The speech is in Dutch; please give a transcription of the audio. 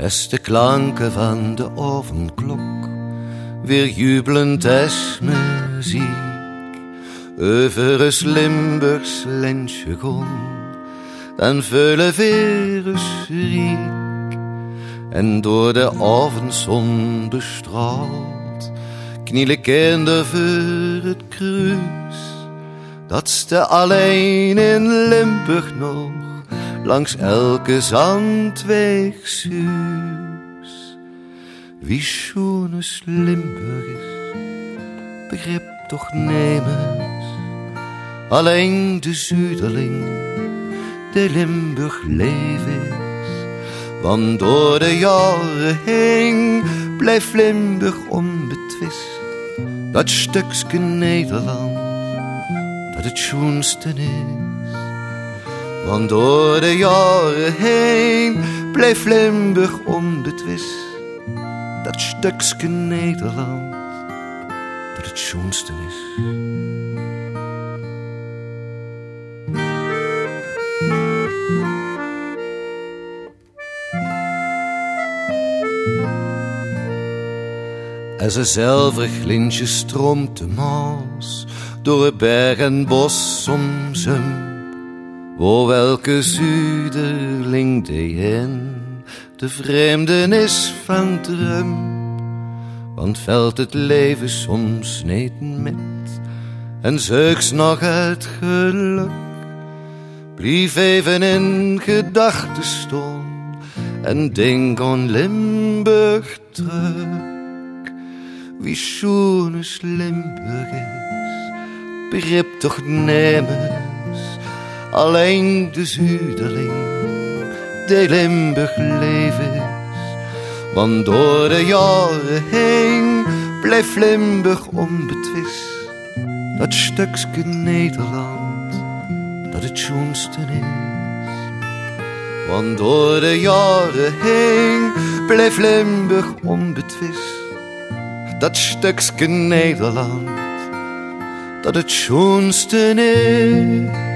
beste klanken van de ovenklok, weer jubelend als muziek. Over een Limburgs lentje gon, dan vullen virus riek. En door de avondzon bestraald, knielen kinderen voor het kruis. Dat ste alleen in Limburg nog langs elke zandweg suus. Wie schoenes Limburg is, begrip toch nemens. Alleen de Zuiderling, de Limburg leef is. Want door de jaren heen blijft Limburg onbetwist. Dat stukje Nederland, dat het schoonste is. Want door de jaren heen bleef Limburg onbetwist. Dat stukje Nederland, dat het schoonste is. Als een zilverig lintje stroomt de Maas door het berg en bos soms Wo welke zuiderling de in de vreemde is van drum. Want velt het leven soms niet met en zeuks nog het geluk. Blief even in gedachten staan en denk aan Limburg terug. Wie schoon is Limburg is, begrip toch nemens. Alleen de Zuiderling, de Limburg leven is. Want door de jaren heen blijft Limburg onbetwist. Dat stukje Nederland, dat het schoonste is. Want door de jaren heen blijft Limburg onbetwist dat stukje Nederland, dat het schoonste is.